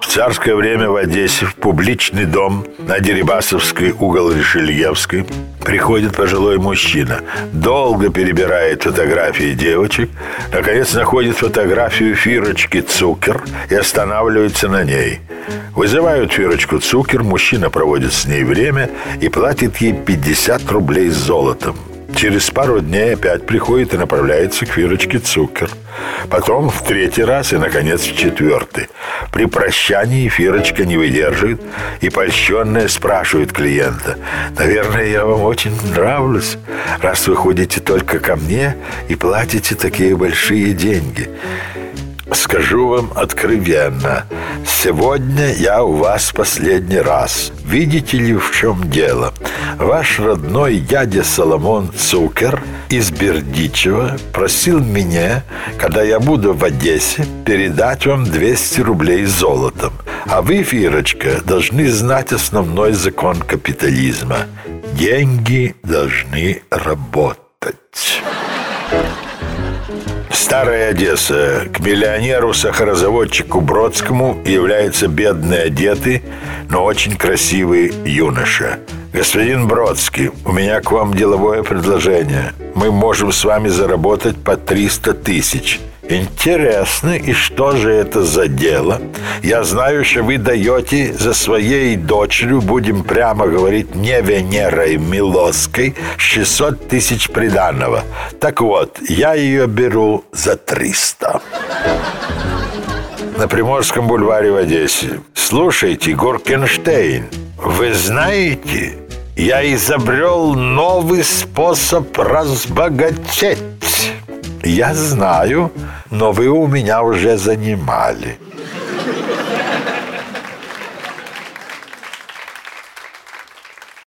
В царское время в Одессе в публичный дом на Дерибасовской угол Ришельевской приходит пожилой мужчина. Долго перебирает фотографии девочек. Наконец находит фотографию Фирочки Цукер и останавливается на ней. Вызывают Фирочку Цукер, мужчина проводит с ней время и платит ей 50 рублей с золотом. Через пару дней опять приходит и направляется к Фирочке Цукер. Потом в третий раз и, наконец, в четвертый. При прощании Фирочка не выдерживает и польщенная спрашивает клиента. «Наверное, я вам очень нравлюсь, раз вы ходите только ко мне и платите такие большие деньги». Скажу вам откровенно, сегодня я у вас последний раз. Видите ли, в чем дело? Ваш родной дядя Соломон Цукер из Бердичева просил меня, когда я буду в Одессе, передать вам 200 рублей золотом. А вы, Фирочка, должны знать основной закон капитализма. Деньги должны работать. Старая Одесса. К миллионеру-сахарозаводчику Бродскому является бедный одетый, но очень красивый юноша. Господин Бродский, у меня к вам деловое предложение. Мы можем с вами заработать по 300 тысяч – Интересно, и что же это за дело? Я знаю, что вы даете за своей дочерью, будем прямо говорить, не Венерой Милоской, 600 тысяч приданного. Так вот, я ее беру за 300. На Приморском бульваре в Одессе. Слушайте, Горкенштейн, вы знаете, я изобрел новый способ разбогатеть. Я знаю, но вы у меня уже занимали.